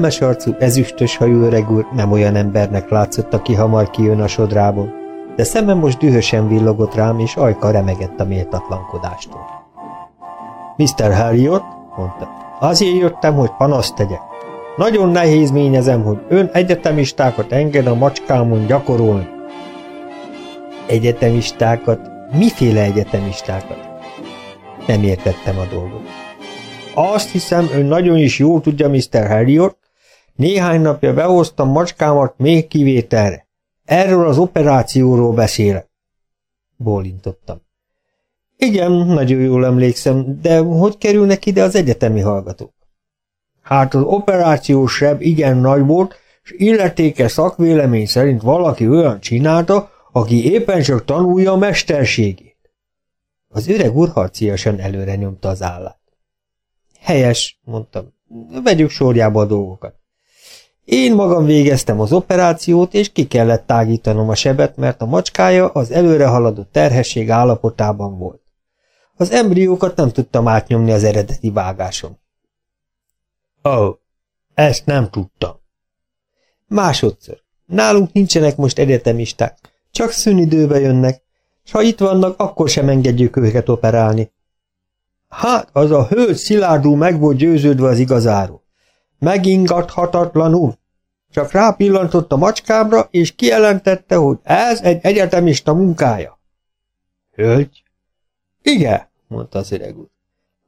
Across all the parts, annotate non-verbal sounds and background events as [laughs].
kellemes arcú, ezüstös hajú öreg úr nem olyan embernek látszott, aki hamar kijön a sodrából, de szeme most dühösen villogott rám, és ajka remegett a méltatlankodástól. Mr. Harriot, mondta, azért jöttem, hogy panaszt tegyek. Nagyon nehéz ményezem, hogy ön egyetemistákat enged a macskámon gyakorolni. Egyetemistákat? Miféle egyetemistákat? Nem értettem a dolgot. Azt hiszem, ön nagyon is jól tudja, Mr. Harriot. Néhány napja behoztam macskámat még kivételre. Erről az operációról beszélek. Bólintottam. Igen, nagyon jól emlékszem, de hogy kerülnek ide az egyetemi hallgatók? Hát az operációs seb igen nagy volt, és illetékes szakvélemény szerint valaki olyan csinálta, aki éppen csak tanulja a mesterségét. Az öreg úr harciasan előre nyomta az állát. Helyes, mondtam. Vegyük sorjába a dolgokat. Én magam végeztem az operációt, és ki kellett tágítanom a sebet, mert a macskája az előre haladó terhesség állapotában volt. Az embriókat nem tudtam átnyomni az eredeti vágáson. Ó, oh, ezt nem tudtam. Másodszor. Nálunk nincsenek most egyetemisták, csak szünidőbe jönnek, s ha itt vannak, akkor sem engedjük őket operálni. Hát, az a hölgy szilárdul meg volt győződve az igazáról. Megingathatatlanul. Csak rápillantott a macskámra, és kijelentette, hogy ez egy egyetemista munkája. Hölgy? Igen, mondta az öreg úr.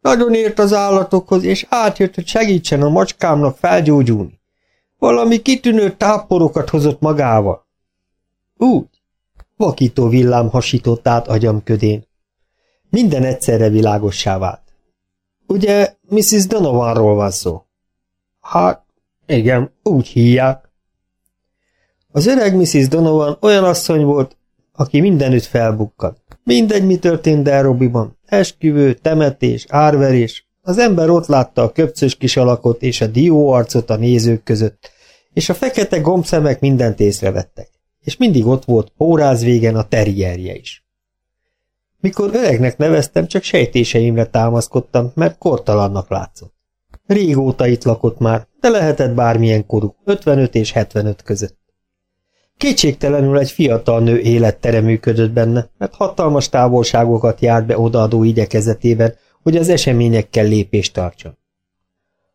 Nagyon ért az állatokhoz, és átjött, hogy segítsen a macskámnak felgyógyulni. Valami kitűnő táporokat hozott magával. Úgy. Vakító villám hasított át agyam ködén. Minden egyszerre világossá vált. Ugye Mrs. Donovanról van szó? Hát, igen, úgy hívják. Az öreg Mrs. Donovan olyan asszony volt, aki mindenütt felbukkant. Mindegy, mi történt Derobiban. Esküvő, temetés, árverés. Az ember ott látta a köpcös kis alakot és a dió arcot a nézők között, és a fekete gombszemek mindent észrevettek. És mindig ott volt póráz végen a terrierje is. Mikor öregnek neveztem, csak sejtéseimre támaszkodtam, mert kortalannak látszott. Régóta itt lakott már, de lehetett bármilyen korú, 55 és 75 között. Kétségtelenül egy fiatal nő élettere működött benne, mert hatalmas távolságokat járt be odaadó igyekezetében, hogy az eseményekkel lépést tartson.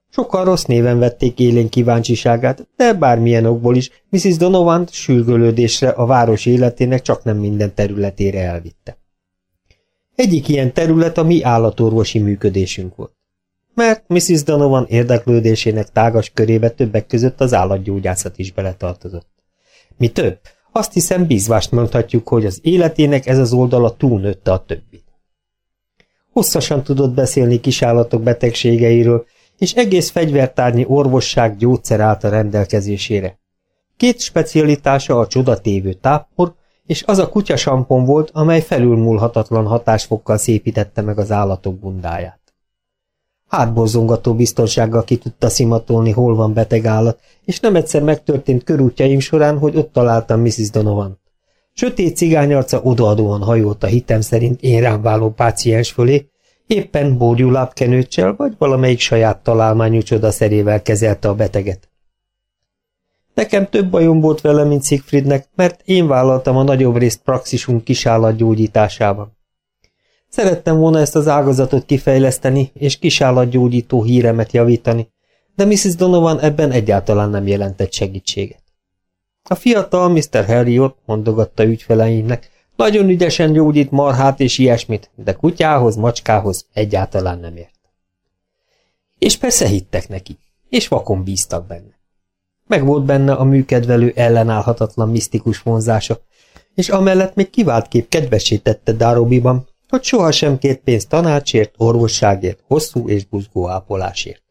Sokan rossz néven vették élén kíváncsiságát, de bármilyen okból is Mrs. Donovan sürgölődésre a város életének csak nem minden területére elvitte. Egyik ilyen terület a mi állatorvosi működésünk volt. Mert Mrs. Donovan érdeklődésének tágas körébe többek között az állatgyógyászat is beletartozott. Mi több, azt hiszem bízvást mondhatjuk, hogy az életének ez az oldala túlnőtte a többi. Hosszasan tudott beszélni kisállatok betegségeiről, és egész fegyvertárnyi orvosság gyógyszer állt a rendelkezésére. Két specialitása a csodatévő táppor, és az a kutyasampon volt, amely felülmúlhatatlan hatásfokkal szépítette meg az állatok bundáját. Hátborzongató biztonsággal ki tudta szimatolni, hol van beteg állat, és nem egyszer megtörtént körútjaim során, hogy ott találtam Mrs. Donovan. Sötét cigányarca odaadóan hajolt a hitem szerint én rám váló páciens fölé, éppen bórjulábkenőcsel vagy valamelyik saját találmányú csodaszerével kezelte a beteget. Nekem több bajom volt vele, mint Siegfriednek, mert én vállaltam a nagyobb részt praxisunk kisállatgyógyításában. Szerettem volna ezt az ágazatot kifejleszteni, és kisállatgyógyító híremet javítani, de Mrs. Donovan ebben egyáltalán nem jelentett segítséget. A fiatal Mr. Harriot mondogatta ügyfeleimnek, nagyon ügyesen gyógyít marhát és ilyesmit, de kutyához, macskához egyáltalán nem ért. És persze hittek neki, és vakon bíztak benne. Meg volt benne a műkedvelő ellenállhatatlan misztikus vonzása, és amellett még kiváltképp kedvesítette Darobiban, hogy sohasem kért pénzt tanácsért, orvosságért, hosszú és buzgó ápolásért.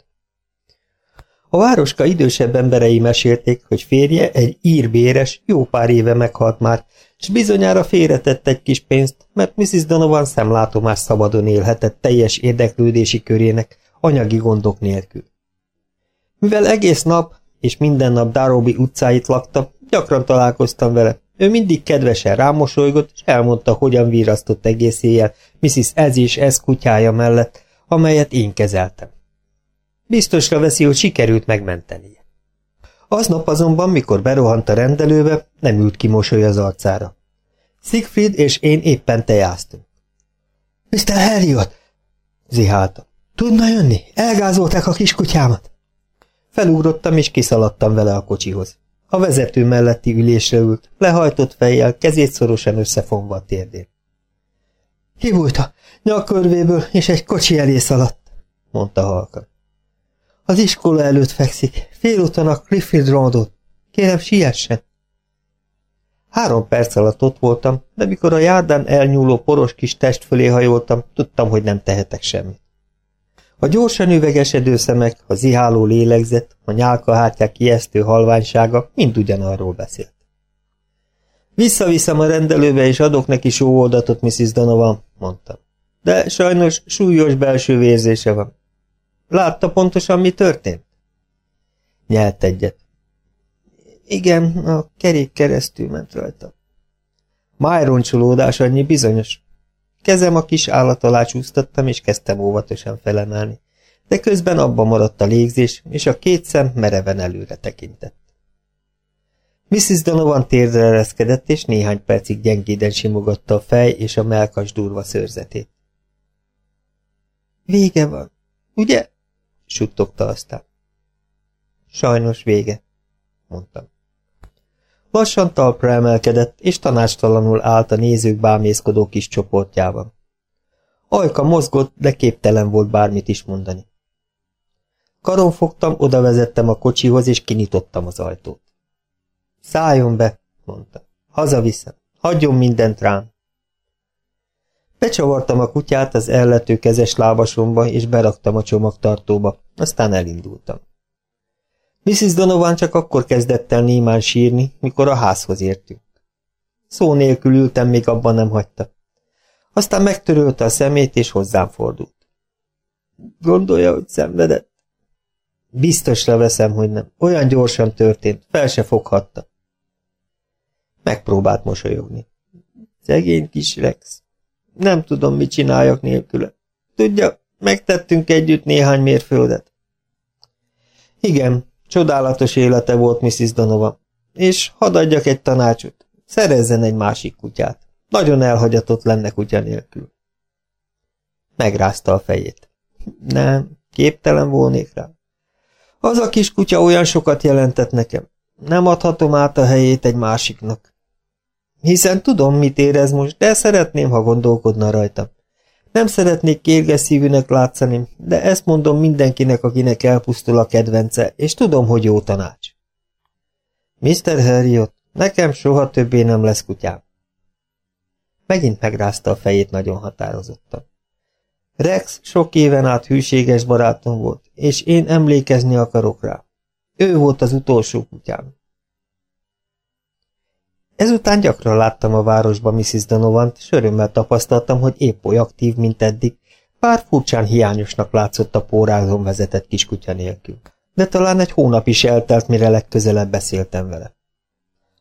A városka idősebb emberei mesélték, hogy férje egy írbéres, jó pár éve meghalt már, és bizonyára félretett egy kis pénzt, mert Mrs. Donovan szemlátomás szabadon élhetett teljes érdeklődési körének, anyagi gondok nélkül. Mivel egész nap és minden nap Darobi utcáit lakta, gyakran találkoztam vele, ő mindig kedvesen rámosolygott, és elmondta, hogyan virasztott egész éjjel Mrs. Ez és Ez kutyája mellett, amelyet én kezeltem. Biztosra veszi, hogy sikerült megmentenie. Aznap azonban, mikor berohant a rendelőbe, nem ült ki mosoly az arcára. Siegfried és én éppen tejáztunk. Mr. Harriot! zihálta. Tudna jönni? Elgázolták a kiskutyámat. Felugrottam és kiszaladtam vele a kocsihoz. A vezető melletti ülésre ült, lehajtott fejjel, kezét szorosan összefonva a térdén. Kibújt a nyakörvéből, és egy kocsi elé szaladt, mondta halkan. Az iskola előtt fekszik, félúton a Clifford Roadot. Kérem, siessen. Három perc alatt ott voltam, de mikor a járdán elnyúló poros kis test fölé hajoltam, tudtam, hogy nem tehetek semmit. A gyorsan üvegesedő szemek, a ziháló lélegzet, a nyálkahártyák ijesztő halványsága mind ugyanarról beszélt. Visszaviszem a rendelőbe, és adok neki sóoldatot, Mrs. Donovan, mondtam. De sajnos súlyos belső vérzése van. Látta pontosan, mi történt? Nyelt egyet. Igen, a kerék keresztül ment rajta. Májroncsolódás annyi bizonyos. Kezem a kis állat alá csúsztattam, és kezdtem óvatosan felemelni. De közben abba maradt a légzés, és a két szem mereven előre tekintett. Mrs. Donovan térdre ereszkedett, és néhány percig gyengéden simogatta a fej és a melkas durva szőrzetét. Vége van, ugye? suttogta aztán. Sajnos vége, mondtam. Lassan talpra emelkedett, és tanástalanul állt a nézők bámészkodó kis csoportjában. Ajka mozgott, de képtelen volt bármit is mondani. Karon fogtam, oda vezettem a kocsihoz, és kinyitottam az ajtót. Szálljon be, mondta. Hazaviszem. Hagyjon mindent rám. Becsavartam a kutyát az ellető kezes lábasomba, és beraktam a csomagtartóba, aztán elindultam. Mrs. Donovan csak akkor kezdett el némán sírni, mikor a házhoz értünk. Szó nélkül ültem, még abban nem hagyta. Aztán megtörölte a szemét, és hozzám fordult. Gondolja, hogy szenvedett? Biztosra veszem, hogy nem. Olyan gyorsan történt, fel se foghatta. Megpróbált mosolyogni. Szegény kis Rex. Nem tudom, mit csináljak nélküle. Tudja, megtettünk együtt néhány mérföldet. Igen, csodálatos élete volt Mrs. Donovan. És hadd adjak egy tanácsot. Szerezzen egy másik kutyát. Nagyon elhagyatott lenne kutya nélkül. Megrázta a fejét. Nem, képtelen volnék rá. Az a kis kutya olyan sokat jelentett nekem. Nem adhatom át a helyét egy másiknak. Hiszen tudom, mit érez most, de szeretném, ha gondolkodna rajta. Nem szeretnék kérges szívűnek látszani, de ezt mondom mindenkinek, akinek elpusztul a kedvence, és tudom, hogy jó tanács. Mr. Harriot, nekem soha többé nem lesz kutyám. Megint megrázta a fejét nagyon határozottan. Rex sok éven át hűséges barátom volt, és én emlékezni akarok rá. Ő volt az utolsó kutyám. Ezután gyakran láttam a városba Mrs. Donovan-t, és örömmel tapasztaltam, hogy épp oly aktív, mint eddig, pár furcsán hiányosnak látszott a pórázon vezetett kiskutya nélkül. De talán egy hónap is eltelt, mire legközelebb beszéltem vele.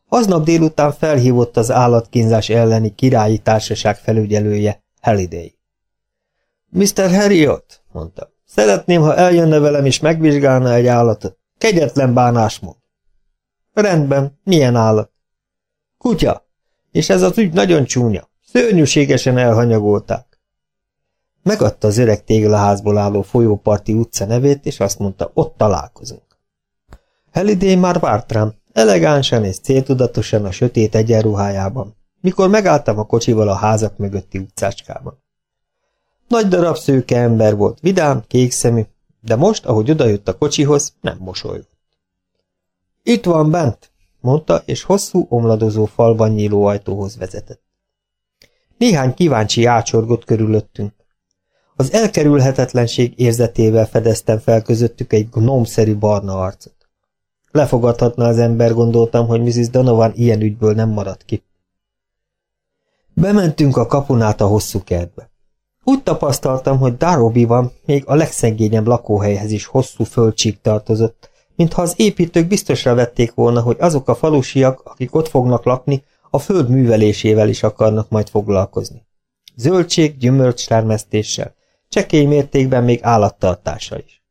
Aznap délután felhívott az állatkínzás elleni királyi társaság felügyelője, Halliday. Mr. Harriot, mondta, szeretném, ha eljönne velem és megvizsgálna egy állatot. Kegyetlen bánásmód. Rendben, milyen állat? Kutya! És ez az ügy nagyon csúnya. Szörnyűségesen elhanyagolták. Megadta az öreg téglaházból álló folyóparti utca nevét, és azt mondta, ott találkozunk. Helidé már várt rám, elegánsan és céltudatosan a sötét egyenruhájában, mikor megálltam a kocsival a házak mögötti utcácskában. Nagy darab szőke ember volt, vidám, kékszemű, de most, ahogy odajött a kocsihoz, nem mosolygott. Itt van bent, mondta, és hosszú, omladozó falban nyíló ajtóhoz vezetett. Néhány kíváncsi ácsorgott körülöttünk. Az elkerülhetetlenség érzetével fedeztem fel közöttük egy gnomszerű barna arcot. Lefogadhatna az ember, gondoltam, hogy Mrs. Donovan ilyen ügyből nem maradt ki. Bementünk a kapunát a hosszú kertbe. Úgy tapasztaltam, hogy Darobiban még a legszegényebb lakóhelyhez is hosszú földcsík tartozott, mintha az építők biztosra vették volna, hogy azok a falusiak, akik ott fognak lakni, a föld művelésével is akarnak majd foglalkozni. Zöldség, gyümölcs termesztéssel, csekély mértékben még állattartása is.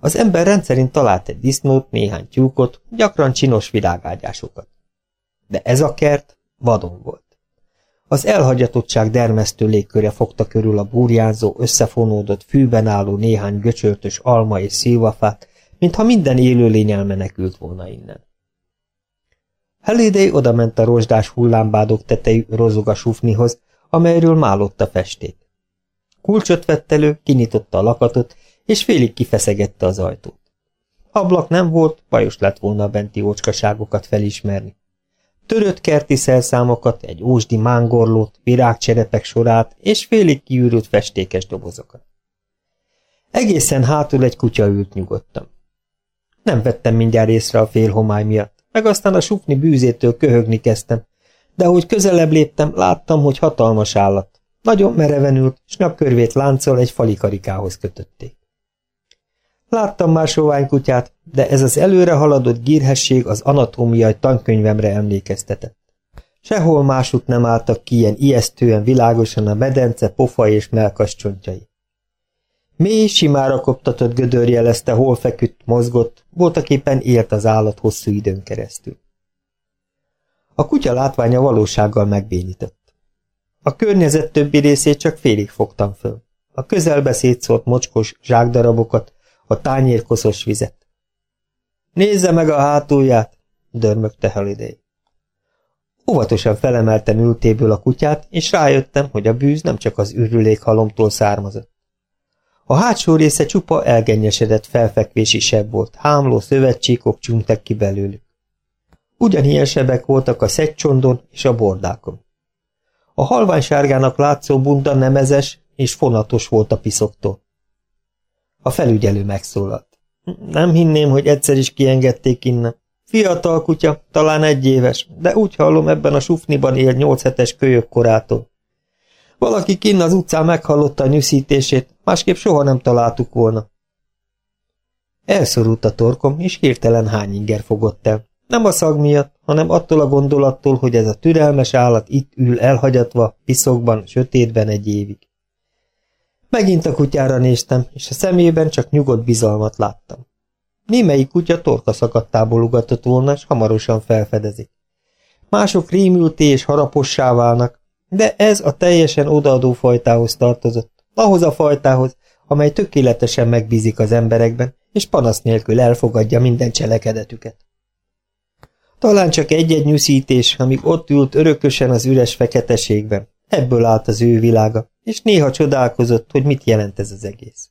Az ember rendszerint talált egy disznót, néhány tyúkot, gyakran csinos virágágyásokat. De ez a kert vadon volt. Az elhagyatottság dermesztő légköre fogta körül a burjánzó, összefonódott, fűben álló néhány göcsörtös alma és szilvafát, mintha minden élőlény elmenekült volna innen. Halliday odament a rozsdás hullámbádok tetejű rozoga sufnihoz, amelyről málott a festék. Kulcsot vett elő, kinyitotta a lakatot, és félig kifeszegette az ajtót. Ablak nem volt, bajos lett volna a benti ócskaságokat felismerni. Törött kerti szerszámokat, egy ósdi mángorlót, virágcserepek sorát és félig kiürült festékes dobozokat. Egészen hátul egy kutya ült nyugodtan. Nem vettem mindjárt észre a félhomály miatt, meg aztán a sufni bűzétől köhögni kezdtem, de ahogy közelebb léptem, láttam, hogy hatalmas állat. Nagyon mereven ült, s körvét lánccal egy falikarikához kötötték. Láttam már sovány kutyát, de ez az előre haladott gírhesség az anatómiai tankönyvemre emlékeztetett. Sehol másút nem álltak ki ilyen ijesztően világosan a medence, pofa és melkas csontjai. Mély, simára koptatott gödör jelezte, hol feküdt, mozgott, voltak éppen élt az állat hosszú időn keresztül. A kutya látványa valósággal megbénított. A környezet többi részét csak félig fogtam föl. A közelbe szétszólt mocskos zsákdarabokat, a tányérkoszos vizet. Nézze meg a hátulját, dörmögte Holiday. Óvatosan felemeltem ültéből a kutyát, és rájöttem, hogy a bűz nem csak az ürülék halomtól származott. A hátsó része csupa elgennyesedett felfekvési seb volt, hámló szövetcsíkok csúntak ki belőlük. Ugyanilyen sebek voltak a szegycsondon és a bordákon. A halványsárgának látszó bunda nemezes és fonatos volt a piszoktól. A felügyelő megszólalt. Nem hinném, hogy egyszer is kiengedték innen. Fiatal kutya, talán egy éves, de úgy hallom ebben a sufniban él nyolc hetes kölyök korától. Valaki kinn az utcán meghallotta a nyűszítését, másképp soha nem találtuk volna. Elszorult a torkom, és hirtelen hány inger fogott el. Nem a szag miatt, hanem attól a gondolattól, hogy ez a türelmes állat itt ül elhagyatva, piszokban, sötétben egy évig. Megint a kutyára néztem, és a szemében csak nyugodt bizalmat láttam. Némelyik kutya torka szakadtából ugatott volna, és hamarosan felfedezik. Mások rémülté és harapossá válnak, de ez a teljesen odaadó fajtához tartozott, ahhoz a fajtához, amely tökéletesen megbízik az emberekben, és panasz nélkül elfogadja minden cselekedetüket. Talán csak egy-egy nyűszítés, amíg ott ült örökösen az üres feketeségben. Ebből állt az ő világa, és néha csodálkozott, hogy mit jelent ez az egész.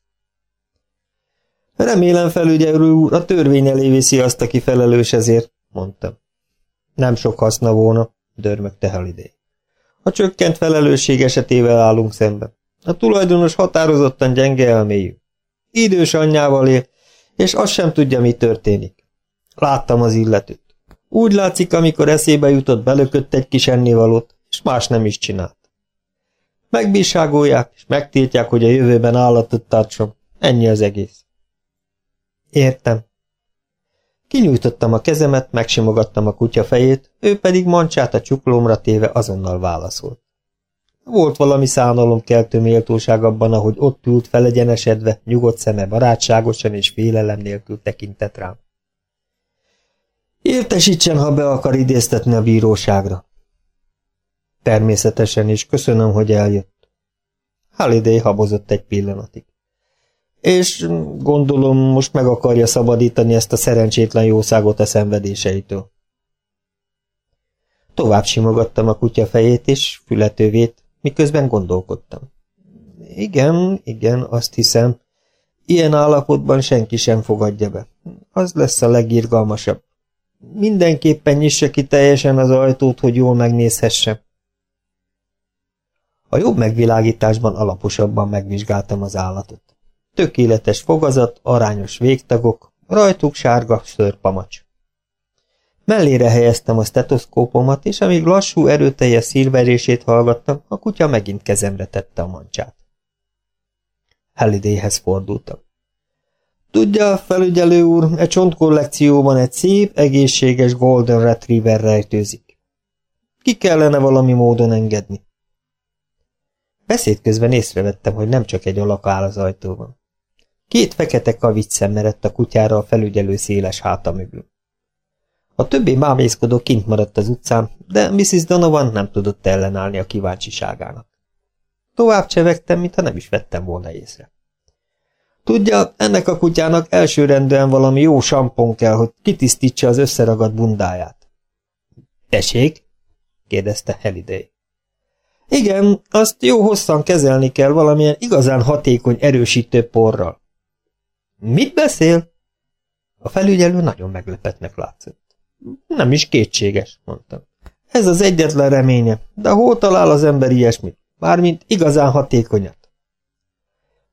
Remélem felügyelő úr a törvény elé viszi azt, aki felelős ezért, mondtam. Nem sok haszna volna, dörmögte Holiday. A csökkent felelősség esetével állunk szemben. A tulajdonos határozottan gyenge elmélyű. Idős anyjával él, és azt sem tudja, mi történik. Láttam az illetőt. Úgy látszik, amikor eszébe jutott, belökött egy kis ennivalót, és más nem is csinált. Megbíságolják, és megtiltják, hogy a jövőben állatot tartson. Ennyi az egész. Értem. Kinyújtottam a kezemet, megsimogattam a kutya fejét, ő pedig mancsát a csuklómra téve azonnal válaszolt. Volt valami szánalomkeltő méltóság abban, ahogy ott ült felegyenesedve, nyugodt szeme barátságosan és félelem nélkül tekintett rám. Értesítsen, ha be akar idéztetni a bíróságra. Természetesen is, köszönöm, hogy eljött. Halliday habozott egy pillanatig. És gondolom, most meg akarja szabadítani ezt a szerencsétlen jószágot a szenvedéseitől. Tovább simogattam a kutya fejét és fületővét, miközben gondolkodtam. Igen, igen, azt hiszem. Ilyen állapotban senki sem fogadja be. Az lesz a legirgalmasabb. Mindenképpen nyissa ki teljesen az ajtót, hogy jól megnézhessem. A jobb megvilágításban alaposabban megvizsgáltam az állatot. Tökéletes fogazat, arányos végtagok, rajtuk sárga szörpamacs. Mellére helyeztem a stetoszkópomat, és amíg lassú, erőteljes szilverését hallgattam, a kutya megint kezemre tette a mancsát. Hallidayhez fordultam. Tudja, felügyelő úr, e csontkollekcióban egy szép, egészséges Golden Retriever rejtőzik. Ki kellene valami módon engedni. Beszéd közben észrevettem, hogy nem csak egy alak áll az ajtóban. Két fekete kavics szem merett a kutyára a felügyelő széles háta mögül. A többi mámészkodó kint maradt az utcán, de Mrs. Donovan nem tudott ellenállni a kíváncsiságának. Tovább csevegtem, mintha nem is vettem volna észre. Tudja, ennek a kutyának elsőrendűen valami jó sampon kell, hogy kitisztítsa az összeragadt bundáját. Tessék? kérdezte Heliday. Igen, azt jó hosszan kezelni kell valamilyen igazán hatékony erősítő porral. Mit beszél? A felügyelő nagyon meglepetnek látszott. Nem is kétséges, mondtam. Ez az egyetlen reménye, de hol talál az ember ilyesmit? Mármint igazán hatékonyat.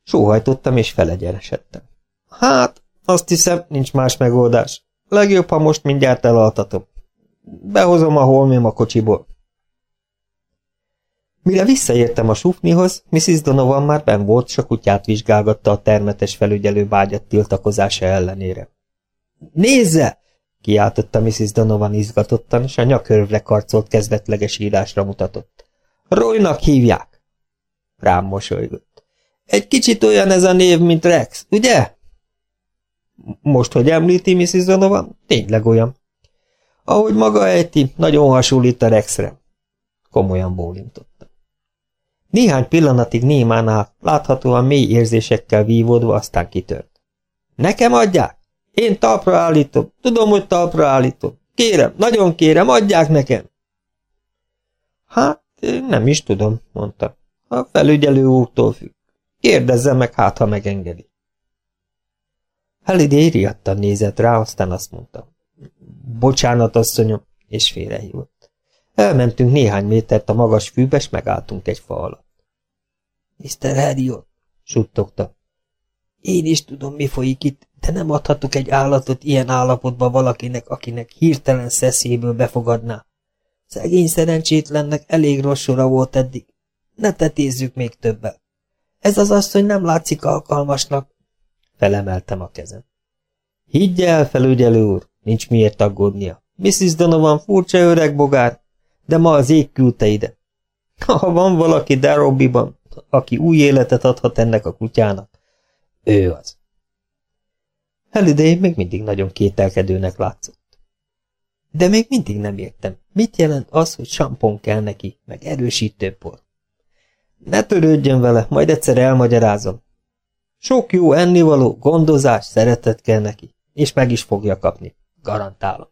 Sóhajtottam és felegyenesedtem. Hát, azt hiszem, nincs más megoldás. Legjobb, ha most mindjárt elaltatom. Behozom a holmém a kocsiból. Mire visszaértem a sufnihoz, Mrs. Donovan már ben volt, s a kutyát vizsgálgatta a termetes felügyelő vágyat tiltakozása ellenére. Nézze! kiáltotta Mrs. Donovan izgatottan, és a nyakörvre karcolt kezdetleges írásra mutatott. Roynak hívják! Rám mosolygott. Egy kicsit olyan ez a név, mint Rex, ugye? Most, hogy említi Mrs. Donovan, tényleg olyan. Ahogy maga ejti, nagyon hasonlít a Rexre. Komolyan bólintott. Néhány pillanatig némán állt, láthatóan mély érzésekkel vívódva, aztán kitört. Nekem adják? Én talpra állítom. Tudom, hogy talpra állítom. Kérem, nagyon kérem, adják nekem. Hát, nem is tudom, mondta. A felügyelő úrtól függ. Kérdezze meg, hát, ha megengedi. Halidé riadtan nézett rá, aztán azt mondta. Bocsánat, asszonyom, és félrehívott. Elmentünk néhány métert a magas fűbe, és megálltunk egy fa alatt. Mr. Harriot, suttogta. Én is tudom, mi folyik itt, de nem adhatok egy állatot ilyen állapotba valakinek, akinek hirtelen szeszéből befogadná. Szegény szerencsétlennek elég rossz volt eddig. Ne tetézzük még többel. Ez az asszony nem látszik alkalmasnak. Felemeltem a kezem. Higgye el, felügyelő úr, nincs miért aggódnia. Mrs. Donovan furcsa öreg bogár, de ma az ég küldte ide. Ha van valaki Darrobiban, aki új életet adhat ennek a kutyának, ő az. Halliday még mindig nagyon kételkedőnek látszott. De még mindig nem értem, mit jelent az, hogy sampon kell neki, meg erősítőpor. Ne törődjön vele, majd egyszer elmagyarázom. Sok jó ennivaló, gondozás, szeretet kell neki, és meg is fogja kapni, garantálom.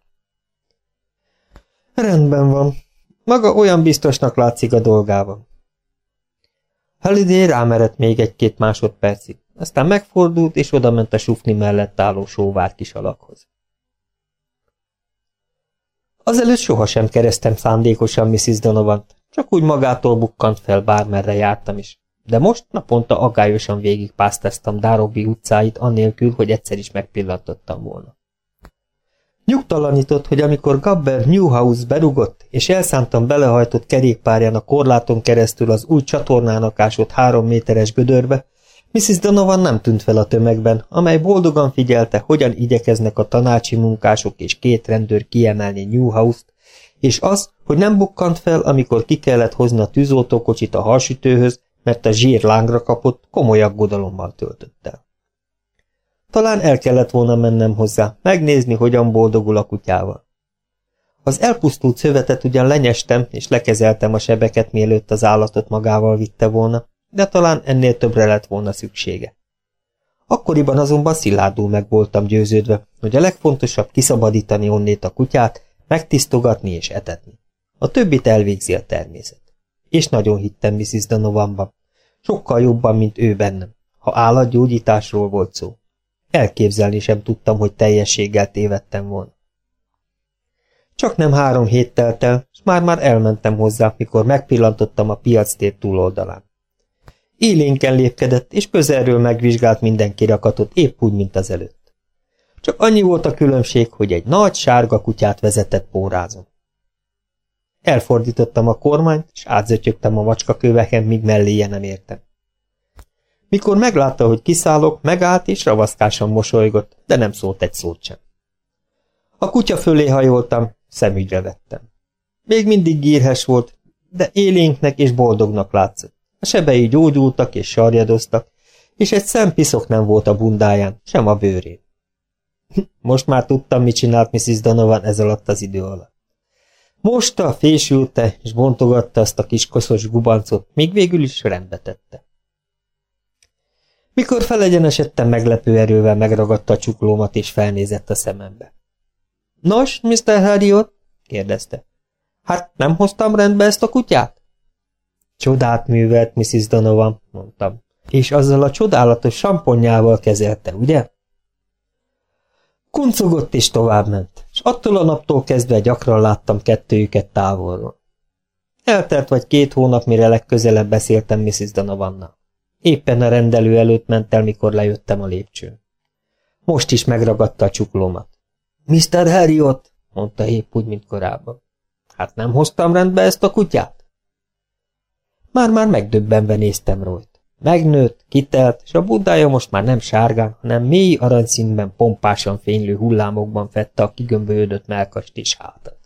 Rendben van. Maga olyan biztosnak látszik a dolgában. Halliday rámerett még egy-két másodpercig, aztán megfordult, és odament a sufni mellett álló sóvár kis alakhoz. Azelőtt sohasem keresztem szándékosan Mrs. donovan csak úgy magától bukkant fel, bármerre jártam is. De most naponta agályosan végigpásztáztam Dárobi utcáit, annélkül, hogy egyszer is megpillantottam volna. Nyugtalanított, hogy amikor Gabber Newhouse berugott, és elszántan belehajtott kerékpárján a korláton keresztül az új csatornának ásott három méteres gödörbe, Mrs. Donovan nem tűnt fel a tömegben, amely boldogan figyelte, hogyan igyekeznek a tanácsi munkások és két rendőr kiemelni Newhouse-t, és az, hogy nem bukkant fel, amikor ki kellett hozni a tűzoltókocsit a halsütőhöz, mert a zsír lángra kapott, komoly aggodalommal töltött el. Talán el kellett volna mennem hozzá, megnézni, hogyan boldogul a kutyával. Az elpusztult szövetet ugyan lenyestem, és lekezeltem a sebeket, mielőtt az állatot magával vitte volna, de talán ennél többre lett volna szüksége. Akkoriban azonban szilárdul meg voltam győződve, hogy a legfontosabb kiszabadítani onnét a kutyát, megtisztogatni és etetni. A többit elvégzi a természet. És nagyon hittem Mrs. Donovanban. Sokkal jobban, mint ő bennem, ha állatgyógyításról volt szó. Elképzelni sem tudtam, hogy teljességgel tévedtem volna. Csak nem három hét telt el, és már-már elmentem hozzá, mikor megpillantottam a piactér túloldalán. Élénken lépkedett, és közelről megvizsgált minden kirakatot, épp úgy, mint az előtt. Csak annyi volt a különbség, hogy egy nagy sárga kutyát vezetett pórázon. Elfordítottam a kormányt, és átzötyögtem a macskaköveken, míg melléje nem értem. Mikor meglátta, hogy kiszállok, megállt és ravaszkásan mosolygott, de nem szólt egy szót sem. A kutya fölé hajoltam, szemügyre vettem. Még mindig gírhes volt, de élénknek és boldognak látszott. A sebei gyógyultak és sarjadoztak, és egy szempiszok nem volt a bundáján, sem a bőrén. [laughs] Most már tudtam, mit csinált Mrs. Donovan ez alatt az idő alatt. Mosta, fésülte, és bontogatta azt a kis koszos gubancot, míg végül is rendbe tette. Mikor felegyenesedtem, meglepő erővel megragadta a csuklómat, és felnézett a szemembe. Nos, Mr. Harriot? kérdezte. Hát nem hoztam rendbe ezt a kutyát? Csodát művelt, Mrs. Donovan, mondtam, és azzal a csodálatos samponjával kezelte, ugye? Kuncogott és továbbment, és attól a naptól kezdve gyakran láttam kettőjüket távolról. Eltelt vagy két hónap, mire legközelebb beszéltem Mrs. Donovannal. Éppen a rendelő előtt ment el, mikor lejöttem a lépcsőn. Most is megragadta a csuklómat. Mr. Harriot, mondta épp úgy, mint korábban. Hát nem hoztam rendbe ezt a kutyát? Már-már megdöbbenve néztem rajta. Megnőtt, kitelt, és a budája most már nem sárgán, hanem mély aranyszínben pompásan fénylő hullámokban fette a kigömbölyödött melkast és hátat.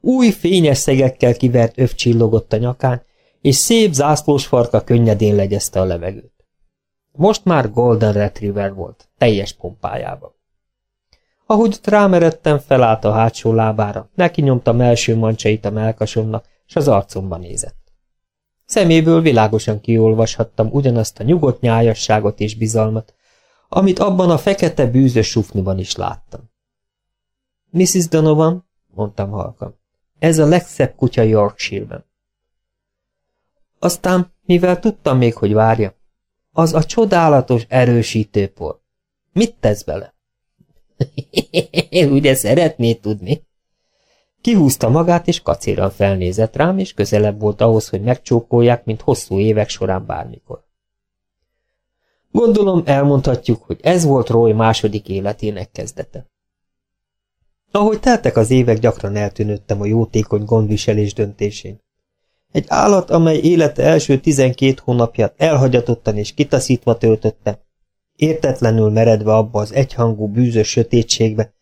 Új, fényes szegekkel kivert öv csillogott a nyakán, és szép zászlós farka könnyedén legyezte a levegőt. Most már Golden Retriever volt, teljes pompájában. Ahogy rámeredtem, felállt a hátsó lábára, neki nyomta első mancsait a melkasomnak, és az arcomba nézett. Szeméből világosan kiolvashattam ugyanazt a nyugodt nyájasságot és bizalmat, amit abban a fekete bűzös sufniban is láttam. Mrs. Donovan, mondtam halkan, ez a legszebb kutya Yorkshire-ben. Aztán, mivel tudtam még, hogy várja, az a csodálatos erősítőpor. Mit tesz bele? [laughs] Ugye szeretnéd tudni? Kihúzta magát, és kacéran felnézett rám, és közelebb volt ahhoz, hogy megcsókolják, mint hosszú évek során bármikor. Gondolom elmondhatjuk, hogy ez volt Roy második életének kezdete. Ahogy teltek az évek, gyakran eltűnődtem a jótékony gondviselés döntésén. Egy állat, amely élete első tizenkét hónapját elhagyatottan és kitaszítva töltötte, értetlenül meredve abba az egyhangú bűzös sötétségbe,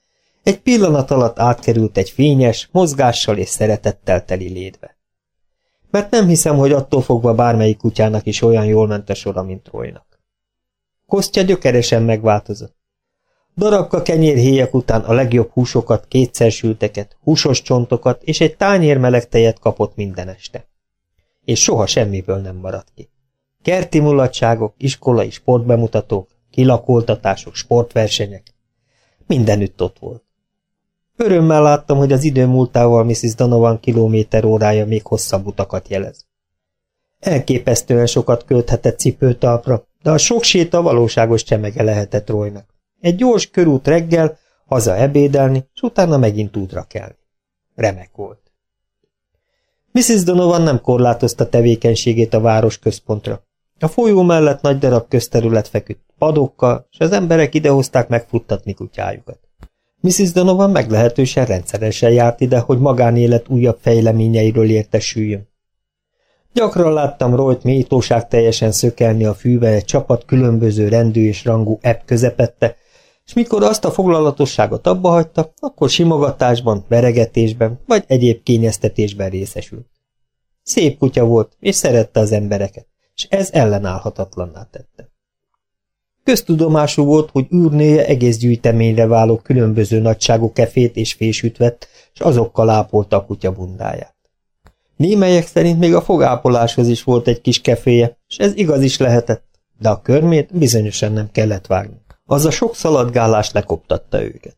egy pillanat alatt átkerült egy fényes, mozgással és szeretettel teli létbe. Mert nem hiszem, hogy attól fogva bármelyik kutyának is olyan jól ment a sora, mint Roynak. Kosztja gyökeresen megváltozott. Darabka kenyérhéjak után a legjobb húsokat, kétszer sülteket, húsos csontokat és egy tányér meleg tejet kapott minden este. És soha semmiből nem maradt ki. Kerti mulatságok, iskolai sportbemutatók, kilakoltatások, sportversenyek. Mindenütt ott volt. Örömmel láttam, hogy az idő múltával Mrs. Donovan kilométer órája még hosszabb utakat jelez. Elképesztően sokat költhetett cipőtalpra, de a sok séta valóságos csemege lehetett Roynak. Egy gyors körút reggel, haza ebédelni, és utána megint útra kelni. Remek volt. Mrs. Donovan nem korlátozta tevékenységét a város központra. A folyó mellett nagy darab közterület feküdt padokkal, és az emberek idehozták megfuttatni kutyájukat. Mrs. Donovan meglehetősen rendszeresen járt ide, hogy magánélet újabb fejleményeiről értesüljön. Gyakran láttam Royt mélytóság teljesen szökelni a fűve egy csapat különböző rendű és rangú ebb közepette, és mikor azt a foglalatosságot abba hagyta, akkor simogatásban, veregetésben vagy egyéb kényeztetésben részesült. Szép kutya volt, és szerette az embereket, és ez ellenállhatatlanná tette. Köztudomású volt, hogy űrnéje egész gyűjteményre váló különböző nagyságú kefét és fésűt vett, és azokkal ápolta a kutya bundáját. Némelyek szerint még a fogápoláshoz is volt egy kis keféje, és ez igaz is lehetett, de a körmét bizonyosan nem kellett vágni. Az a sok szaladgálás lekoptatta őket.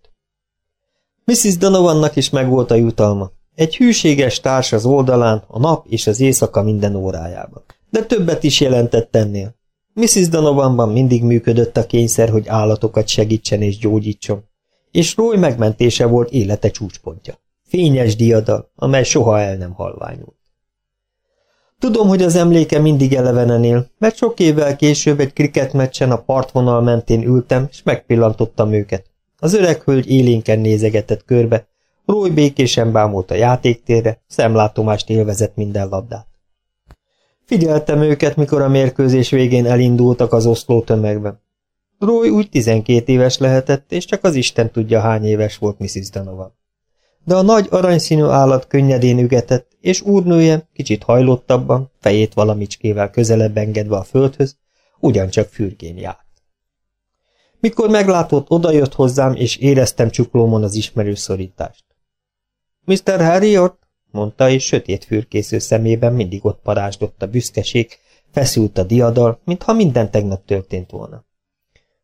Mrs. Donovannak is megvolt a jutalma. Egy hűséges társ az oldalán, a nap és az éjszaka minden órájában. De többet is jelentett ennél. Mrs. Donovanban mindig működött a kényszer, hogy állatokat segítsen és gyógyítson, és Roy megmentése volt élete csúcspontja. Fényes diadal, amely soha el nem halványult. Tudom, hogy az emléke mindig elevenen él, mert sok évvel később egy kriketmeccsen a partvonal mentén ültem, és megpillantottam őket. Az öreg hölgy élénken nézegetett körbe, Roy békésen bámult a játéktérre, szemlátomást élvezett minden labdát. Figyeltem őket, mikor a mérkőzés végén elindultak az oszló tömegben. Roy úgy tizenkét éves lehetett, és csak az Isten tudja, hány éves volt Mrs. Donovan. De a nagy aranyszínű állat könnyedén ügetett, és úrnője, kicsit hajlottabban, fejét valamicskével közelebb engedve a földhöz, ugyancsak fürgén járt. Mikor meglátott, odajött hozzám, és éreztem csuklómon az ismerős szorítást. Mr. Harriot, mondta, és sötét fürkésző szemében mindig ott parázsdott a büszkeség, feszült a diadal, mintha minden tegnap történt volna.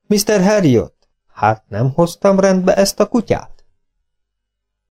Mr. Harriot, hát nem hoztam rendbe ezt a kutyát?